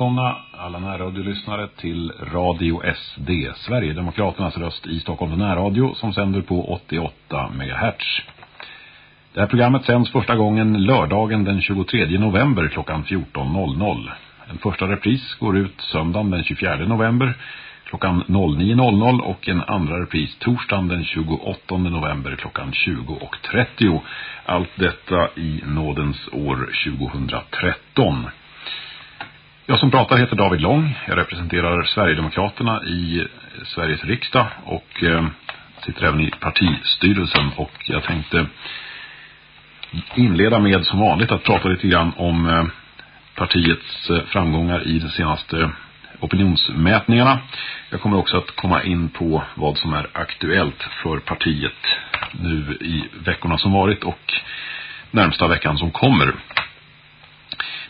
välkomna alla närradiolyssnare till Radio SD, Sverigedemokraternas röst i Stockholms närradio som sänder på 88 MHz. Det här programmet sänds första gången lördagen den 23 november klockan 14.00. En första repris går ut söndagen den 24 november klockan 09.00 och en andra repris torsdagen den 28 november klockan 20.30. Allt detta i nådens år 2013. Jag som pratar heter David Lång. Jag representerar Sverigedemokraterna i Sveriges riksdag och eh, sitter även i partistyrelsen och jag tänkte inleda med som vanligt att prata lite grann om eh, partiets eh, framgångar i de senaste opinionsmätningarna. Jag kommer också att komma in på vad som är aktuellt för partiet nu i veckorna som varit och närmsta veckan som kommer.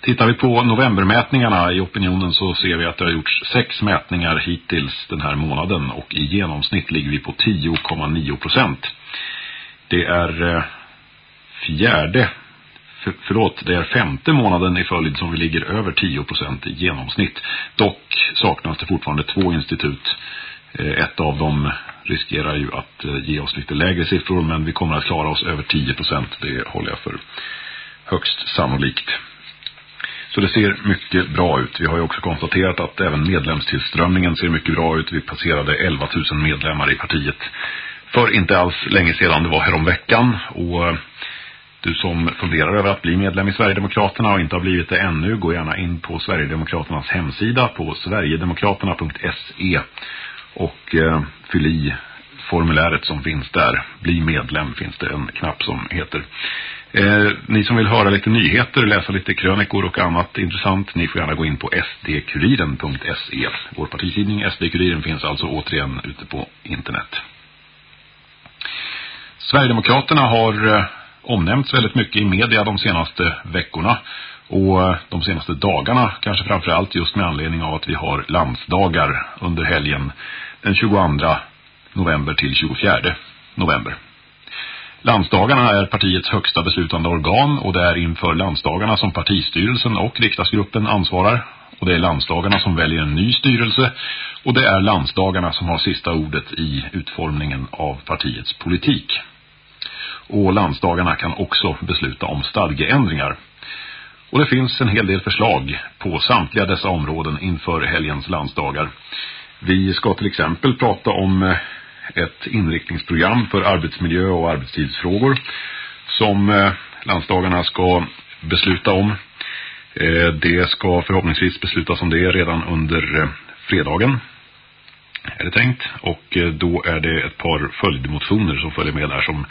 Tittar vi på novembermätningarna i opinionen så ser vi att det har gjorts sex mätningar hittills den här månaden och i genomsnitt ligger vi på 10,9 procent. Det är eh, fjärde, för, förlåt, det är femte månaden i följd som vi ligger över 10 procent i genomsnitt. Dock saknas det fortfarande två institut. Eh, ett av dem riskerar ju att eh, ge oss lite lägre siffror men vi kommer att klara oss över 10 procent. Det håller jag för högst sannolikt. Så det ser mycket bra ut. Vi har ju också konstaterat att även medlemstillströmningen ser mycket bra ut. Vi passerade 11 000 medlemmar i partiet för inte alls länge sedan. Det var häromveckan. veckan och eh, du som funderar över att bli medlem i Sverigedemokraterna och inte har blivit det ännu, gå gärna in på Sverigedemokraternas hemsida på sverigedemokraterna.se och eh, fyll i formuläret som finns där. Bli medlem finns det en knapp som heter. Eh, ni som vill höra lite nyheter, läsa lite krönikor och annat intressant, ni får gärna gå in på sdkuriren.se. Vår partitidning SD-kuriren finns alltså återigen ute på internet. Sverigedemokraterna har eh, omnämnts väldigt mycket i media de senaste veckorna och eh, de senaste dagarna, kanske framförallt just med anledning av att vi har landsdagar under helgen den 22 november till 24 november. Landsdagarna är partiets högsta beslutande organ och det är inför landsdagarna som partistyrelsen och riksdagsgruppen ansvarar. Och det är landsdagarna som väljer en ny styrelse och det är landsdagarna som har sista ordet i utformningen av partiets politik. Och landsdagarna kan också besluta om stadgeändringar. Och det finns en hel del förslag på samtliga dessa områden inför helgens landsdagar. Vi ska till exempel prata om eh, ett inriktningsprogram för arbetsmiljö och arbetstidsfrågor som eh, landsdagarna ska besluta om. Eh, det ska förhoppningsvis beslutas om det redan under eh, fredagen är det tänkt. Och då är det ett par följdmotioner som följer med där som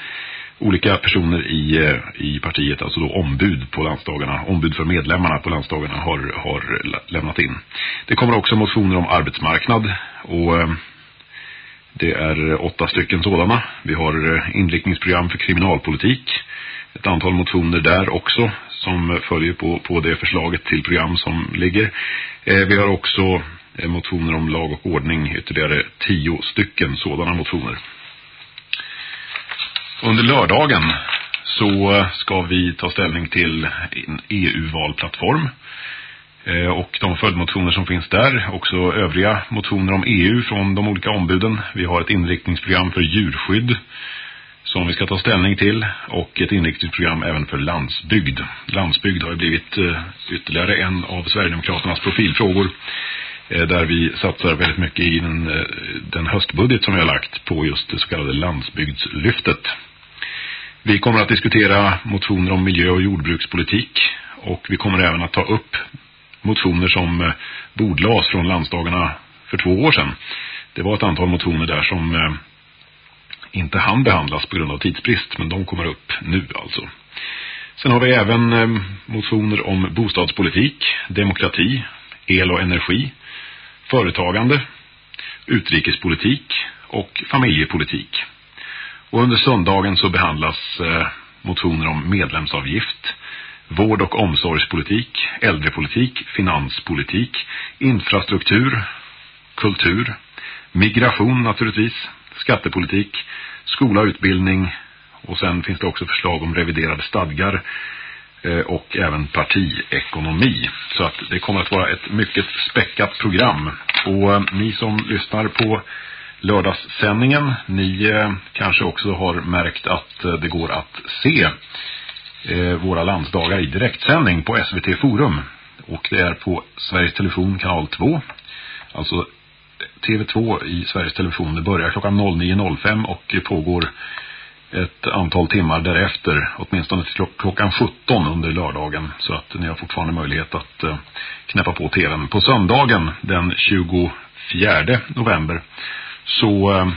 olika personer i, i partiet, alltså då ombud på landsdagarna, ombud för medlemmarna på landsdagarna har, har lämnat in. Det kommer också motioner om arbetsmarknad och det är eh, åtta stycken sådana. Vi har eh, inriktningsprogram för kriminalpolitik. Ett antal motioner där också som följer på, på det förslaget till program som ligger. Eh, vi har också motioner om lag och ordning, ytterligare tio stycken sådana motioner. Under lördagen så ska vi ta ställning till en EU-valplattform. Eh, och de följdmotioner som finns där, också övriga motioner om EU från de olika ombuden. Vi har ett inriktningsprogram för djurskydd som vi ska ta ställning till och ett inriktningsprogram även för landsbygd. Landsbygd har ju blivit eh, ytterligare en av Sverigedemokraternas profilfrågor eh, där vi satsar väldigt mycket i den, den höstbudget som vi har lagt på just det så kallade landsbygdslyftet. Vi kommer att diskutera motioner om miljö- och jordbrukspolitik och vi kommer även att ta upp motioner som eh, bordlades bordlas från landsdagarna för två år sedan. Det var ett antal motioner där som eh, inte hann behandlas på grund av tidsbrist men de kommer upp nu alltså. Sen har vi även eh, motioner om bostadspolitik, demokrati, el och energi, företagande, utrikespolitik och familjepolitik. Och under söndagen så behandlas motioner om medlemsavgift, vård- och omsorgspolitik, äldrepolitik, finanspolitik, infrastruktur, kultur, migration naturligtvis, skattepolitik, skola utbildning och sen finns det också förslag om reviderade stadgar, eh, och även partiekonomi. Så att det kommer att vara ett mycket späckat program. Och eh, ni som lyssnar på lördagssändningen, ni eh, kanske också har märkt att det går att se Eh, våra landsdagar i direktsändning på SVT Forum. Och det är på Sveriges Television kanal 2. Alltså TV2 i Sveriges Television. Det börjar klockan 09.05 och pågår ett antal timmar därefter, åtminstone till klockan 17 under lördagen. Så att ni har fortfarande möjlighet att eh, knäppa på tvn. På söndagen den 24 november så eh,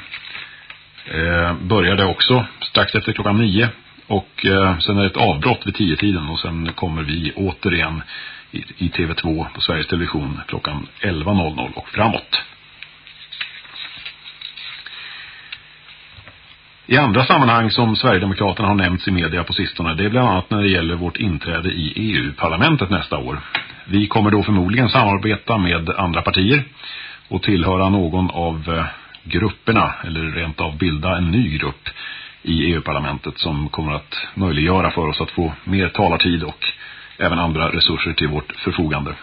eh, börjar det också strax efter klockan 9 och eh, sen är det ett avbrott vid tio tiden och sen kommer vi återigen i, i TV2 på Sveriges Television klockan 11.00 och framåt. I andra sammanhang som Sverigedemokraterna har nämnts i media på sistone, det är bland annat när det gäller vårt inträde i EU-parlamentet nästa år. Vi kommer då förmodligen samarbeta med andra partier och tillhöra någon av eh, grupperna, eller rent av bilda en ny grupp i EU-parlamentet som kommer att möjliggöra för oss att få mer talartid och även andra resurser till vårt förfogande.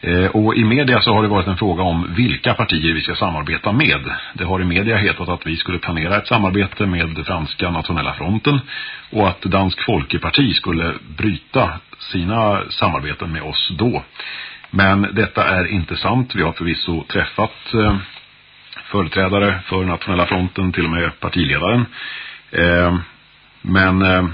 Eh, och i media så har det varit en fråga om vilka partier vi ska samarbeta med. Det har i media hetat att vi skulle planera ett samarbete med franska nationella fronten och att Dansk Folkeparti skulle bryta sina samarbeten med oss då. Men detta är inte sant. Vi har förvisso träffat eh, företrädare för nationella fronten, till och med partiledaren. Ehm, men ehm,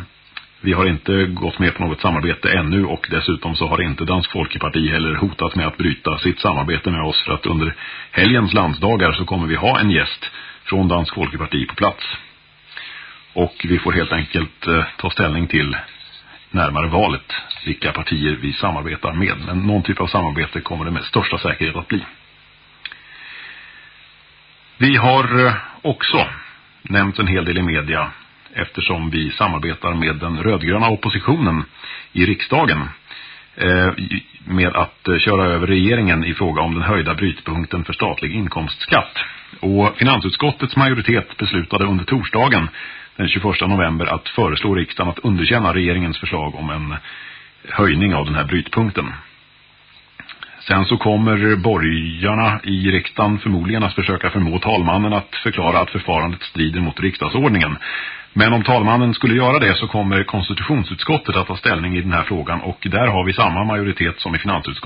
vi har inte gått med på något samarbete ännu och dessutom så har inte Dansk Folkeparti heller hotat med att bryta sitt samarbete med oss för att under helgens landsdagar så kommer vi ha en gäst från Dansk Folkeparti på plats. Och vi får helt enkelt eh, ta ställning till närmare valet vilka partier vi samarbetar med. Men någon typ av samarbete kommer det med största säkerhet att bli. Vi har eh, också nämnt en hel del i media eftersom vi samarbetar med den rödgröna oppositionen i riksdagen eh, med att eh, köra över regeringen i fråga om den höjda brytpunkten för statlig inkomstskatt. Och finansutskottets majoritet beslutade under torsdagen den 21 november att föreslå riksdagen att underkänna regeringens förslag om en höjning av den här brytpunkten. Sen så kommer borgarna i riksdagen förmodligen att försöka förmå talmannen att förklara att förfarandet strider mot riksdagsordningen. Men om talmannen skulle göra det så kommer konstitutionsutskottet att ta ställning i den här frågan och där har vi samma majoritet som i finansutskottet.